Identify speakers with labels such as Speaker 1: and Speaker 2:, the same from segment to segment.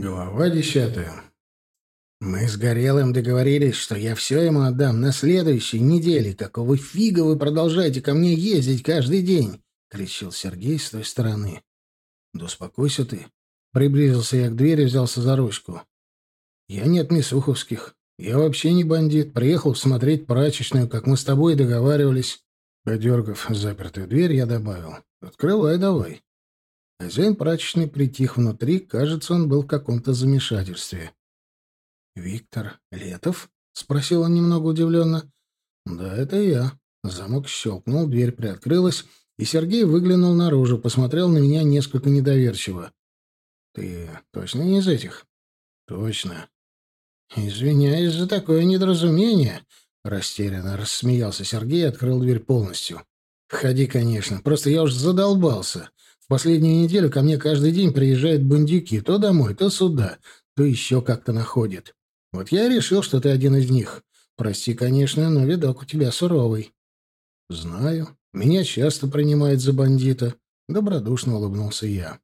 Speaker 1: Глава десятая. Мы с Горелым договорились, что я все ему отдам на следующей неделе. Какого фига вы продолжаете ко мне ездить каждый день? — кричал Сергей с той стороны. — Да успокойся ты. Приблизился я к двери, взялся за ручку. Я не от Мисуховских. Я вообще не бандит. Приехал смотреть прачечную, как мы с тобой договаривались. Подергав запертую дверь, я добавил. Открывай давай. Хозяин прачечной притих внутри, кажется, он был в каком-то замешательстве. «Виктор Летов?» — спросил он немного удивленно. «Да, это я». Замок щелкнул, дверь приоткрылась, и Сергей выглянул наружу, посмотрел на меня несколько недоверчиво. «Ты точно не из этих?» «Точно». «Извиняюсь за такое недоразумение», — растерянно рассмеялся Сергей и открыл дверь полностью. «Входи, конечно, просто я уж задолбался. В последнюю неделю ко мне каждый день приезжают бандюки, то домой, то сюда, то еще как-то находят. Вот я решил, что ты один из них. Прости, конечно, но видок у тебя суровый. Знаю. Меня часто принимают за бандита. Добродушно улыбнулся я.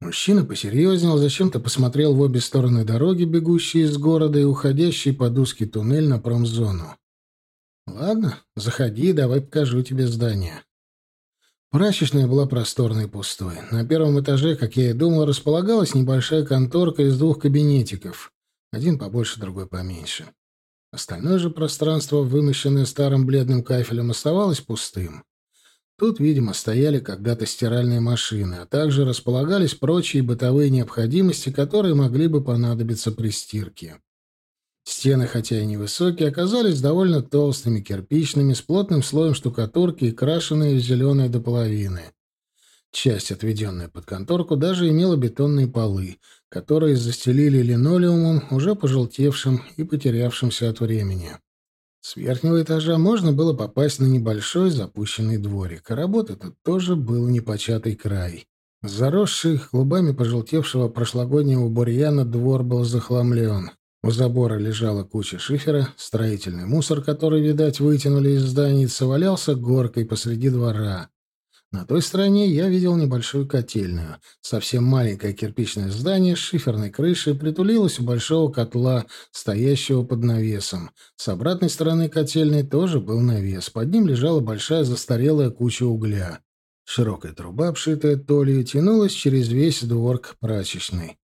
Speaker 1: Мужчина посерьезнел, зачем-то посмотрел в обе стороны дороги, бегущие из города и уходящий под узкий туннель на промзону. «Ладно, заходи, давай покажу тебе здание». Прачечная была просторной и пустой. На первом этаже, как я и думал, располагалась небольшая конторка из двух кабинетиков. Один побольше, другой поменьше. Остальное же пространство, вымощенное старым бледным кафелем, оставалось пустым. Тут, видимо, стояли когда-то стиральные машины, а также располагались прочие бытовые необходимости, которые могли бы понадобиться при стирке. Стены, хотя и невысокие, оказались довольно толстыми, кирпичными, с плотным слоем штукатурки и крашенные в зеленое до половины. Часть, отведенная под конторку, даже имела бетонные полы, которые застелили линолеумом, уже пожелтевшим и потерявшимся от времени. С верхнего этажа можно было попасть на небольшой запущенный дворик, а работы тут тоже был непочатый край. Заросший клубами пожелтевшего прошлогоднего бурьяна двор был захламлен. У забора лежала куча шифера, строительный мусор, который, видать, вытянули из зданицы, валялся горкой посреди двора. На той стороне я видел небольшую котельную. Совсем маленькое кирпичное здание с шиферной крышей притулилось у большого котла, стоящего под навесом. С обратной стороны котельной тоже был навес. Под ним лежала большая застарелая куча угля. Широкая труба, обшитая толью, тянулась через весь двор к прачечной.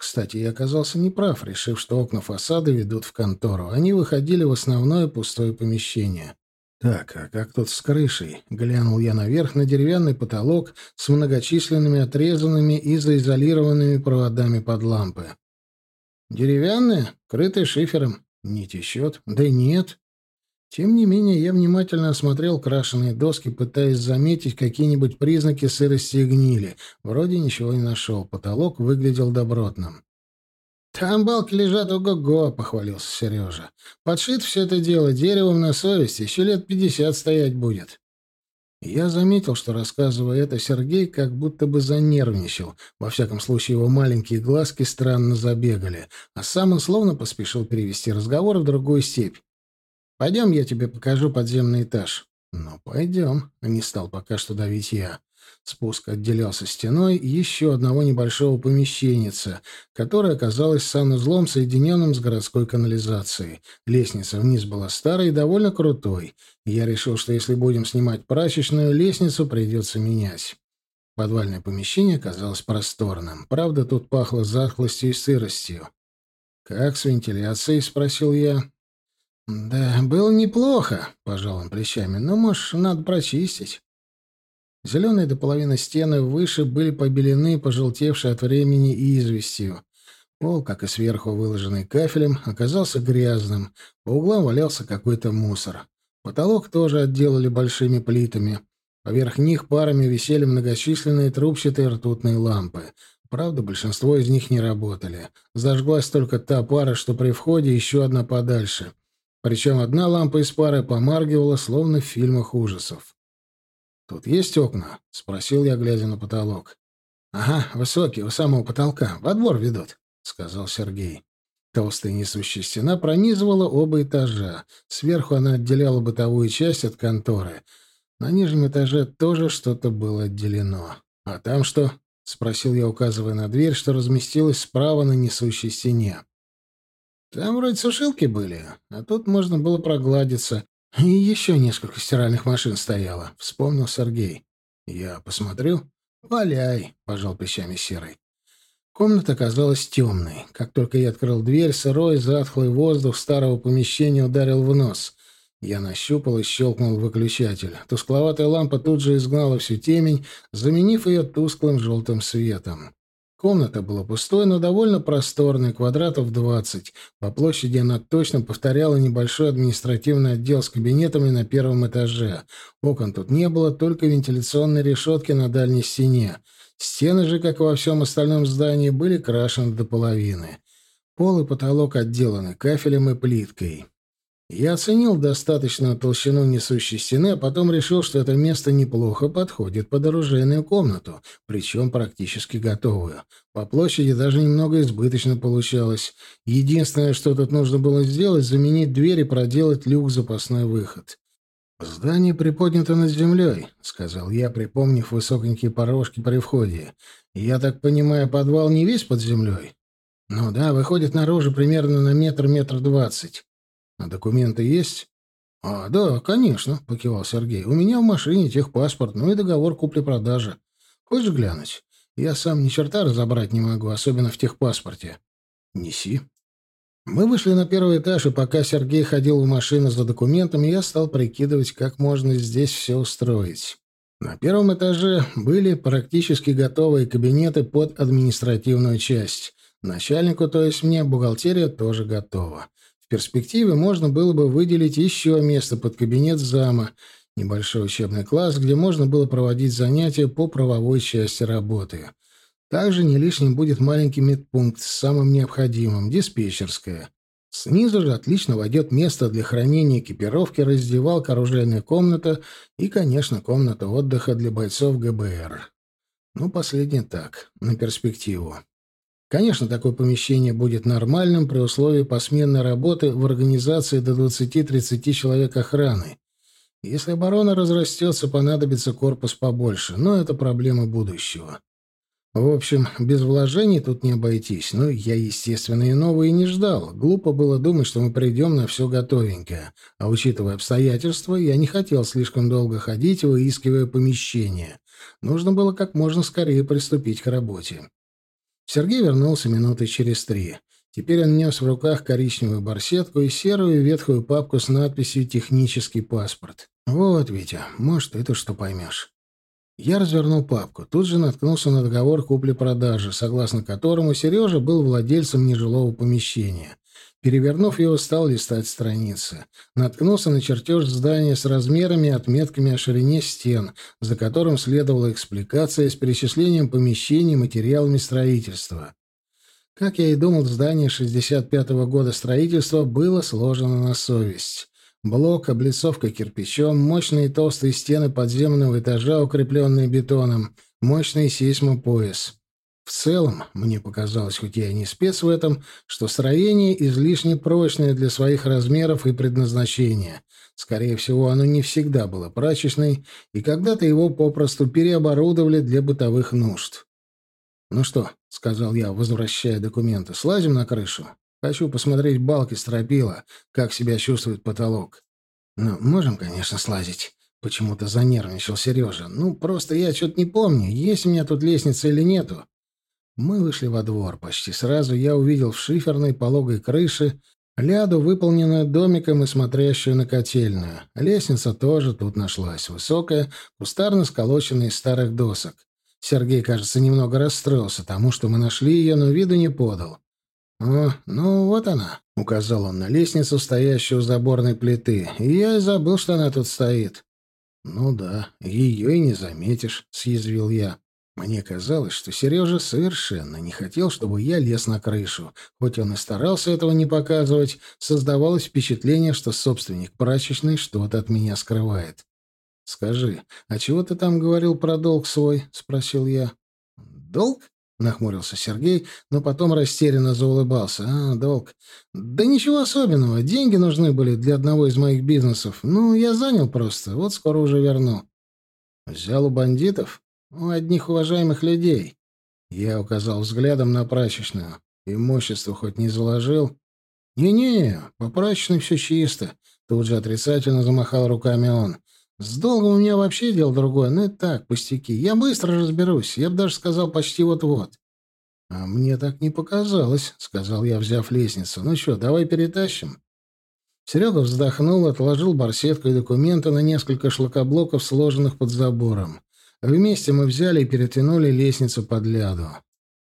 Speaker 1: Кстати, я оказался неправ, решив, что окна фасада ведут в контору. Они выходили в основное пустое помещение. Так, а как тут с крышей? Глянул я наверх на деревянный потолок с многочисленными отрезанными и заизолированными проводами под лампы. Деревянная, крытая шифером. Не течет? Да нет. Тем не менее, я внимательно осмотрел крашеные доски, пытаясь заметить какие-нибудь признаки сырости и гнили. Вроде ничего не нашел. Потолок выглядел добротным. «Там балки лежат ого-го», — похвалился Сережа. «Подшит все это дело деревом на совесть, еще лет пятьдесят стоять будет». Я заметил, что, рассказывая это, Сергей как будто бы занервничал. Во всяком случае, его маленькие глазки странно забегали, а сам он словно поспешил перевести разговор в другую степь. Пойдем, я тебе покажу подземный этаж. Ну, пойдем. Не стал пока что давить я. Спуск отделялся стеной еще одного небольшого помещенца, которое оказалось санузлом, соединенным с городской канализацией. Лестница вниз была старой и довольно крутой. Я решил, что если будем снимать прачечную, лестницу придется менять. Подвальное помещение оказалось просторным. Правда, тут пахло затхлостью и сыростью. «Как с вентиляцией?» — спросил я. «Да, было неплохо», — пожал он плечами, — «но, может, надо прочистить». Зеленые до половины стены выше были побелены, пожелтевшие от времени и известью. Пол, как и сверху выложенный кафелем, оказался грязным. По углам валялся какой-то мусор. Потолок тоже отделали большими плитами. Поверх них парами висели многочисленные трубчатые ртутные лампы. Правда, большинство из них не работали. Зажглась только та пара, что при входе, еще одна подальше. Причем одна лампа из пары помаргивала, словно в фильмах ужасов. «Тут есть окна?» — спросил я, глядя на потолок. «Ага, высокие, у самого потолка. Во двор ведут», — сказал Сергей. Толстая несущая стена пронизывала оба этажа. Сверху она отделяла бытовую часть от конторы. На нижнем этаже тоже что-то было отделено. «А там что?» — спросил я, указывая на дверь, что разместилась справа на несущей стене. Там вроде сушилки были, а тут можно было прогладиться. И еще несколько стиральных машин стояло, вспомнил Сергей. Я посмотрю. Валяй, пожал плечами Серый. Комната оказалась темной. Как только я открыл дверь, сырой, затхлый воздух старого помещения ударил в нос. Я нащупал и щелкнул выключатель. Тускловатая лампа тут же изгнала всю темень, заменив ее тусклым желтым светом. Комната была пустой, но довольно просторной, квадратов двадцать. По площади она точно повторяла небольшой административный отдел с кабинетами на первом этаже. Окон тут не было, только вентиляционные решетки на дальней стене. Стены же, как и во всем остальном здании, были крашены до половины. Пол и потолок отделаны кафелем и плиткой. Я оценил достаточную толщину несущей стены, а потом решил, что это место неплохо подходит под оружейную комнату, причем практически готовую. По площади даже немного избыточно получалось. Единственное, что тут нужно было сделать, заменить дверь и проделать люк запасной выход. «Здание приподнято над землей», — сказал я, припомнив высокенькие порожки при входе. «Я так понимаю, подвал не весь под землей?» «Ну да, выходит наружу примерно на метр-метр двадцать». А документы есть? А, да, конечно, покивал Сергей. У меня в машине техпаспорт, ну и договор купли-продажи. Хочешь глянуть? Я сам ни черта разобрать не могу, особенно в техпаспорте. Неси. Мы вышли на первый этаж, и пока Сергей ходил в машину за документами, я стал прикидывать, как можно здесь все устроить. На первом этаже были практически готовые кабинеты под административную часть. Начальнику, то есть мне, бухгалтерия тоже готова перспективе можно было бы выделить еще место под кабинет зама, небольшой учебный класс, где можно было проводить занятия по правовой части работы. Также не лишним будет маленький медпункт с самым необходимым — диспетчерская. Снизу же отлично войдет место для хранения экипировки, раздевалка, оружейная комната и, конечно, комната отдыха для бойцов ГБР. Ну, последнее так, на перспективу. Конечно, такое помещение будет нормальным при условии посменной работы в организации до 20-30 человек охраны. Если оборона разрастется, понадобится корпус побольше, но это проблема будущего. В общем, без вложений тут не обойтись. Но я, естественно, и новые не ждал. Глупо было думать, что мы придем на все готовенькое. А учитывая обстоятельства, я не хотел слишком долго ходить, выискивая помещение. Нужно было как можно скорее приступить к работе. Сергей вернулся минуты через три. Теперь он нес в руках коричневую барсетку и серую ветхую папку с надписью «Технический паспорт». «Вот, Витя, может, это что поймешь». Я развернул папку. Тут же наткнулся на договор купли-продажи, согласно которому Сережа был владельцем нежилого помещения. Перевернув его, стал листать страницы. Наткнулся на чертеж здания с размерами и отметками о ширине стен, за которым следовала экспликация с перечислением помещений материалами строительства. Как я и думал, здание 65-го года строительства было сложено на совесть. Блок, облицовка кирпичом, мощные толстые стены подземного этажа, укрепленные бетоном, мощный сейсмопояс. В целом, мне показалось, хоть я и не спец в этом, что строение излишне прочное для своих размеров и предназначения. Скорее всего, оно не всегда было прачечной, и когда-то его попросту переоборудовали для бытовых нужд. «Ну что», — сказал я, возвращая документы, — «слазим на крышу. Хочу посмотреть балки стропила, как себя чувствует потолок». «Ну, можем, конечно, слазить». Почему-то занервничал Сережа. «Ну, просто я что-то не помню, есть у меня тут лестница или нету. Мы вышли во двор. Почти сразу я увидел в шиферной пологой крыше ляду, выполненную домиком и смотрящую на котельную. Лестница тоже тут нашлась. Высокая, кустарно сколоченная из старых досок. Сергей, кажется, немного расстроился тому, что мы нашли ее, но виду не подал. «О, ну вот она», — указал он на лестницу, стоящую у заборной плиты. «И я и забыл, что она тут стоит». «Ну да, ее и не заметишь», — съязвил я. Мне казалось, что Сережа совершенно не хотел, чтобы я лез на крышу. Хоть он и старался этого не показывать, создавалось впечатление, что собственник прачечной что-то от меня скрывает. «Скажи, а чего ты там говорил про долг свой?» — спросил я. «Долг?» — нахмурился Сергей, но потом растерянно заулыбался. «А, долг. Да ничего особенного. Деньги нужны были для одного из моих бизнесов. Ну, я занял просто. Вот скоро уже верну». «Взял у бандитов?» У одних уважаемых людей. Я указал взглядом на прачечную. Имущество хоть не заложил? «Не-не, по прачечной все чисто», — тут же отрицательно замахал руками он. «С долгом у меня вообще дело другое, но это так, пустяки. Я быстро разберусь, я бы даже сказал, почти вот-вот». «А мне так не показалось», — сказал я, взяв лестницу. «Ну что, давай перетащим?» Серега вздохнул, отложил барсетку и документы на несколько шлакоблоков, сложенных под забором. Вместе мы взяли и перетянули лестницу под ляду.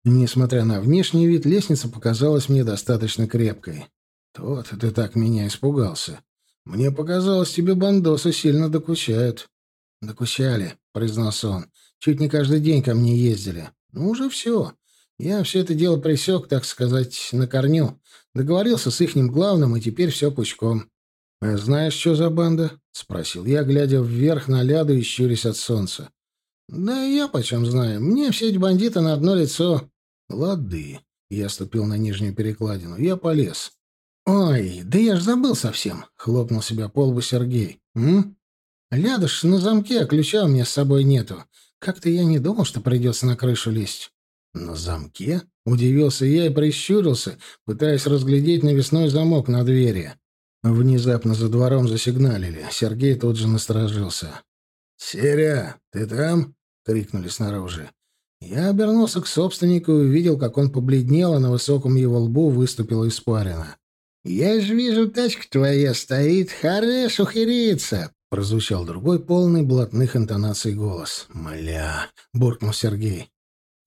Speaker 1: Несмотря на внешний вид, лестница показалась мне достаточно крепкой. Тот ты так меня испугался. Мне показалось, тебе бандосы сильно докучают. Докучали, признался он. Чуть не каждый день ко мне ездили. Ну, уже все. Я все это дело пресек, так сказать, на корню. Договорился с ихним главным, и теперь все пучком. «А знаешь, что за банда?» — спросил я, глядя вверх на ляду и щурясь от солнца. «Да я почем знаю. Мне все эти бандиты на одно лицо». «Лады». Я ступил на нижнюю перекладину. Я полез. «Ой, да я ж забыл совсем», — хлопнул себя по лбу Сергей. «М? Лядыш на замке, а ключа у меня с собой нету. Как-то я не думал, что придется на крышу лезть». «На замке?» — удивился я и прищурился, пытаясь разглядеть навесной замок на двери. Внезапно за двором засигналили. Сергей тут же насторожился. «Серя, ты там?» — крикнули снаружи. Я обернулся к собственнику и увидел, как он побледнел, а на высоком его лбу выступила испарина. «Я же вижу, тачка твоя стоит, хорош ухериться!» Прозвучал другой, полный блатных интонаций голос. «Мля!» — буркнул Сергей.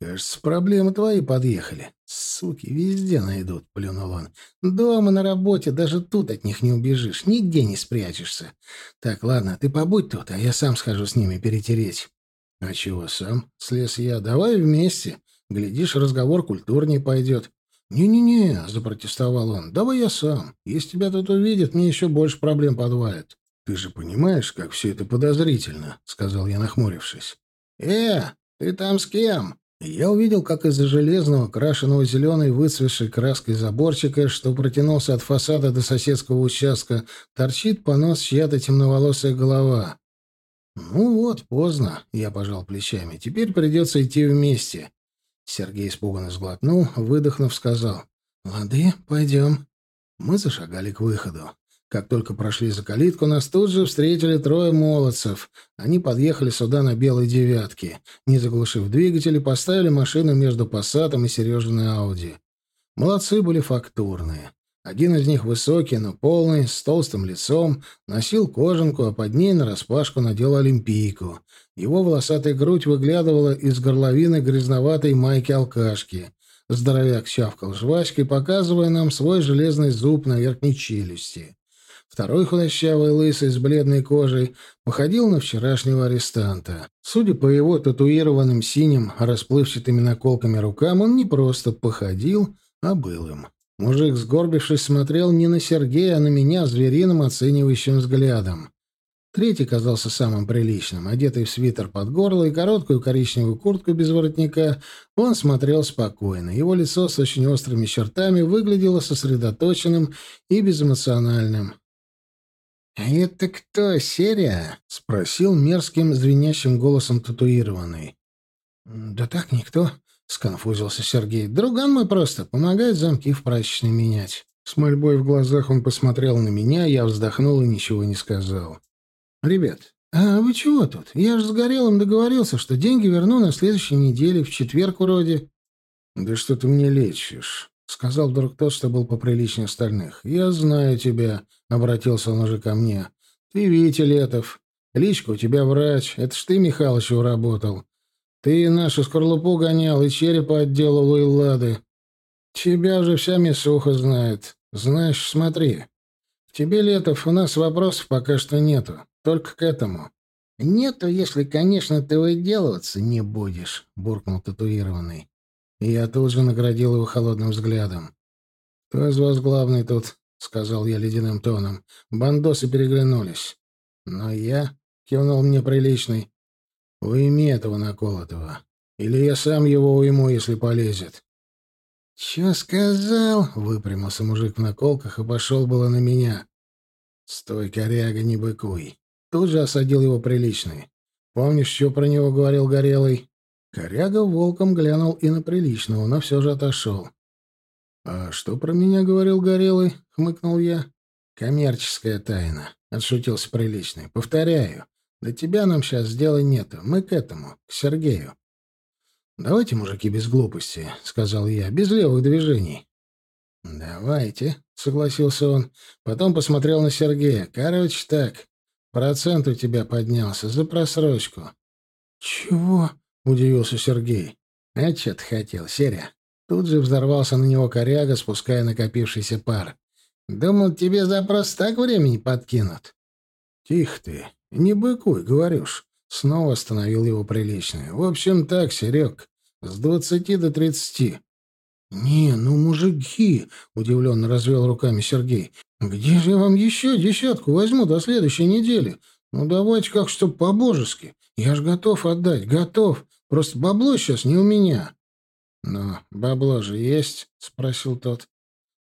Speaker 1: «Кажется, проблемы твои подъехали. Суки везде найдут», — плюнул он. «Дома, на работе, даже тут от них не убежишь, нигде не спрячешься. Так, ладно, ты побудь тут, а я сам схожу с ними перетереть». «А чего сам?» — слез я. «Давай вместе. Глядишь, разговор культурнее пойдет. «Не-не-не», — запротестовал он, — «давай я сам. Если тебя тут увидят, мне еще больше проблем подвалит». «Ты же понимаешь, как все это подозрительно», — сказал я, нахмурившись. «Э, ты там с кем?» Я увидел, как из-за железного, крашеного зеленой, выцветшей краской заборчика, что протянулся от фасада до соседского участка, торчит понос чья-то темноволосая голова. «Ну вот, поздно», — я пожал плечами. «Теперь придется идти вместе. Сергей испуганно сглотнул, выдохнув, сказал. «Лады, пойдем». Мы зашагали к выходу. Как только прошли за калитку, нас тут же встретили трое молодцев. Они подъехали сюда на белой девятке. Не заглушив двигатели, поставили машину между Пассатом и Сережиной Ауди. Молодцы были фактурные. Один из них высокий, но полный, с толстым лицом, носил кожанку, а под ней нараспашку надел олимпийку. Его волосатая грудь выглядывала из горловины грязноватой майки-алкашки. Здоровяк чавкал жвачкой, показывая нам свой железный зуб на верхней челюсти. Второй худощавый лысый с бледной кожей походил на вчерашнего арестанта. Судя по его татуированным синим, расплывчатыми наколками рукам, он не просто походил, а был им. Мужик, сгорбившись, смотрел не на Сергея, а на меня звериным оценивающим взглядом. Третий казался самым приличным. Одетый в свитер под горло и короткую коричневую куртку без воротника, он смотрел спокойно. Его лицо с очень острыми чертами выглядело сосредоточенным и безэмоциональным. «А это кто, Серия?» — спросил мерзким, звенящим голосом татуированный. «Да так, никто», сконфузился Сергей. «Друган мой просто. Помогает замки в прачечной менять». С мольбой в глазах он посмотрел на меня, я вздохнул и ничего не сказал. «Ребят, а вы чего тут? Я же с Горелым договорился, что деньги верну на следующей неделе, в четверг вроде». «Да что ты мне лечишь?» — сказал вдруг тот, что был поприличнее остальных. «Я знаю тебя», — обратился он уже ко мне. «Ты Витя Летов. Личка у тебя врач. Это ж ты Михалычу работал. Ты нашу скорлупу гонял и черепа отделал у Эллады. Тебя уже вся мясуха знает. Знаешь, смотри. Тебе, Летов, у нас вопросов пока что нету. Только к этому. Нету, если, конечно, ты выделываться не будешь, буркнул татуированный. И я тут же наградил его холодным взглядом. «Кто из вас главный тут?» — сказал я ледяным тоном. Бандосы переглянулись. «Но я...» — кивнул мне приличный. Уйми этого наколотого. Или я сам его уйму, если полезет. «Чё сказал?» — выпрямился мужик в наколках и пошел было на меня. «Стой, коряга, не быкуй!» Тут же осадил его приличный. «Помнишь, что про него говорил Горелый?» Коряга волком глянул и на приличного, но все же отошел. «А что про меня говорил Горелый?» — хмыкнул я. «Коммерческая тайна», — отшутился приличный. «Повторяю, до тебя нам сейчас дела нету. Мы к этому, к Сергею». «Давайте, мужики, без глупости», — сказал я, — «без левых движений». «Давайте», — согласился он. Потом посмотрел на Сергея. «Короче так, процент у тебя поднялся за просрочку». «Чего?» — удивился Сергей. «А что ты хотел, Серя?» Тут же взорвался на него коряга, спуская накопившийся пар. «Думал, тебе за просто так времени подкинут». «Тихо ты, не быкуй, говоришь». Снова остановил его приличный. «В общем так, Серег, с двадцати до тридцати». «Не, ну, мужики!» — удивленно развел руками Сергей. «Где же я вам еще десятку возьму до следующей недели? Ну, давайте как что по-божески. Я ж готов отдать, готов. Просто бабло сейчас не у меня». «Но бабло же есть?» — спросил тот.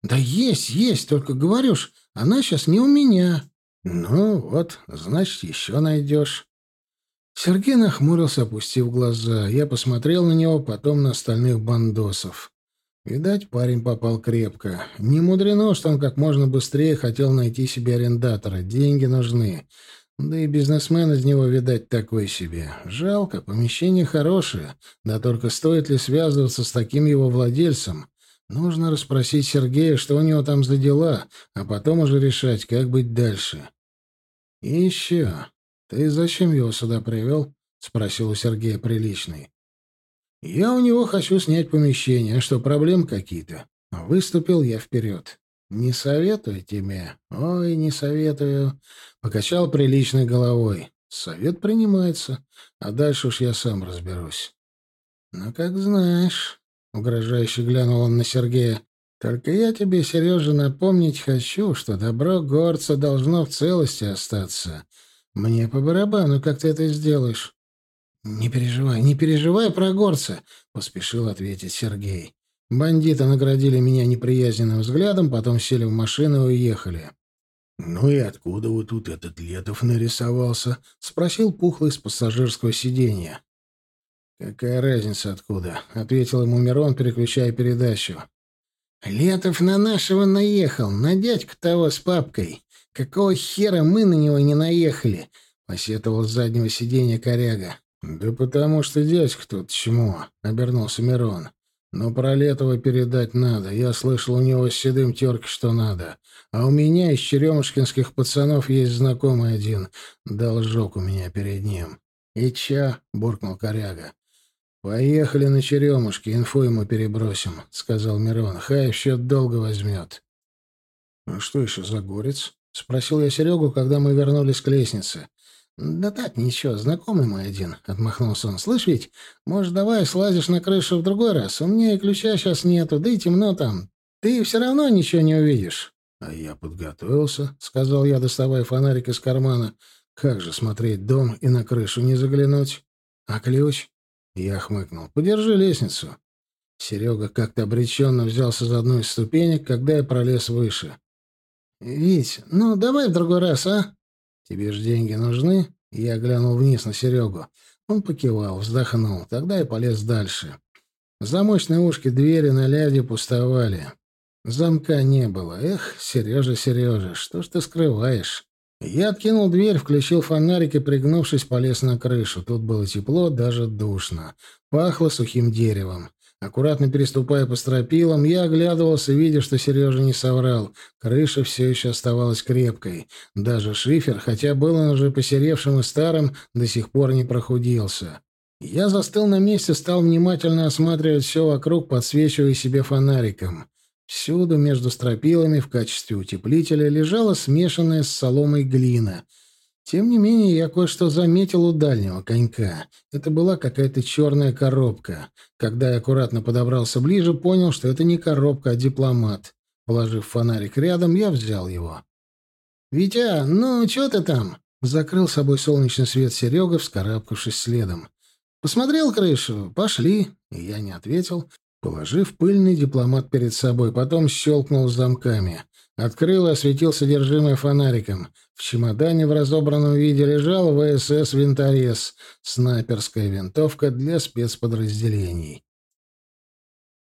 Speaker 1: «Да есть, есть, только говорю она сейчас не у меня». «Ну вот, значит, еще найдешь». Сергей нахмурился, опустив глаза. Я посмотрел на него, потом на остальных бандосов. Видать, парень попал крепко. Не мудрено, что он как можно быстрее хотел найти себе арендатора. Деньги нужны. Да и бизнесмен из него, видать, такой себе. Жалко, помещение хорошее. Да только стоит ли связываться с таким его владельцем? Нужно расспросить Сергея, что у него там за дела, а потом уже решать, как быть дальше. — И еще. Ты зачем его сюда привел? — спросил у Сергея приличный. — Я у него хочу снять помещение. А что, проблем какие-то? Выступил я вперед. «Не советую тебе. Ой, не советую». Покачал приличной головой. «Совет принимается, а дальше уж я сам разберусь». «Ну, как знаешь», — угрожающе глянул он на Сергея. «Только я тебе, Сережа, напомнить хочу, что добро горца должно в целости остаться. Мне по барабану, как ты это сделаешь». «Не переживай, не переживай про горца», — поспешил ответить Сергей. Бандиты наградили меня неприязненным взглядом, потом сели в машину и уехали. «Ну и откуда вот тут этот Летов нарисовался?» — спросил Пухлый с пассажирского сиденья. «Какая разница откуда?» — ответил ему Мирон, переключая передачу. «Летов на нашего наехал, на дядьку того с папкой. Какого хера мы на него не наехали?» — посетовал с заднего сиденья коряга. «Да потому что дядька тут чему?» — обернулся Мирон. Но про Летова передать надо. Я слышал, у него с седым терки что надо. А у меня из черемушкинских пацанов есть знакомый один. Должок у меня перед ним. «И чё?» — буркнул коряга. «Поехали на черемушки, инфу ему перебросим», — сказал Мирон. «Хай счет долго возьмет». «А что еще за горец?» — спросил я Серегу, когда мы вернулись к лестнице. «Да так, ничего, знакомый мой один», — отмахнулся он. «Слышь, ведь, может, давай слазишь на крышу в другой раз? У меня и ключа сейчас нету, да и темно там. Ты все равно ничего не увидишь». «А я подготовился», — сказал я, доставая фонарик из кармана. «Как же смотреть дом и на крышу не заглянуть? А ключ?» Я хмыкнул. «Подержи лестницу». Серега как-то обреченно взялся за одну из ступенек, когда я пролез выше. «Вить, ну давай в другой раз, а?» «Тебе ж деньги нужны?» Я глянул вниз на Серегу. Он покивал, вздохнул. Тогда я полез дальше. Замочные ушки двери на ляде пустовали. Замка не было. Эх, Сережа, Сережа, что ж ты скрываешь? Я откинул дверь, включил фонарик и, пригнувшись, полез на крышу. Тут было тепло, даже душно. Пахло сухим деревом. Аккуратно переступая по стропилам, я оглядывался, видя, что Сережа не соврал. Крыша все еще оставалась крепкой. Даже шифер, хотя был он уже посеревшим и старым, до сих пор не прохудился. Я застыл на месте, стал внимательно осматривать все вокруг, подсвечивая себе фонариком. Всюду между стропилами в качестве утеплителя лежала смешанная с соломой глина — тем не менее, я кое-что заметил у дальнего конька. Это была какая-то черная коробка. Когда я аккуратно подобрался ближе, понял, что это не коробка, а дипломат. Положив фонарик рядом, я взял его. «Витя, ну, что ты там?» Закрыл собой солнечный свет Серега, вскарабкавшись следом. «Посмотрел крышу? Пошли». И я не ответил. Положив пыльный дипломат перед собой, потом щелкнул замками. Открыл и осветил содержимое фонариком. В чемодане в разобранном виде лежал ВСС «Винторез», снайперская винтовка для спецподразделений.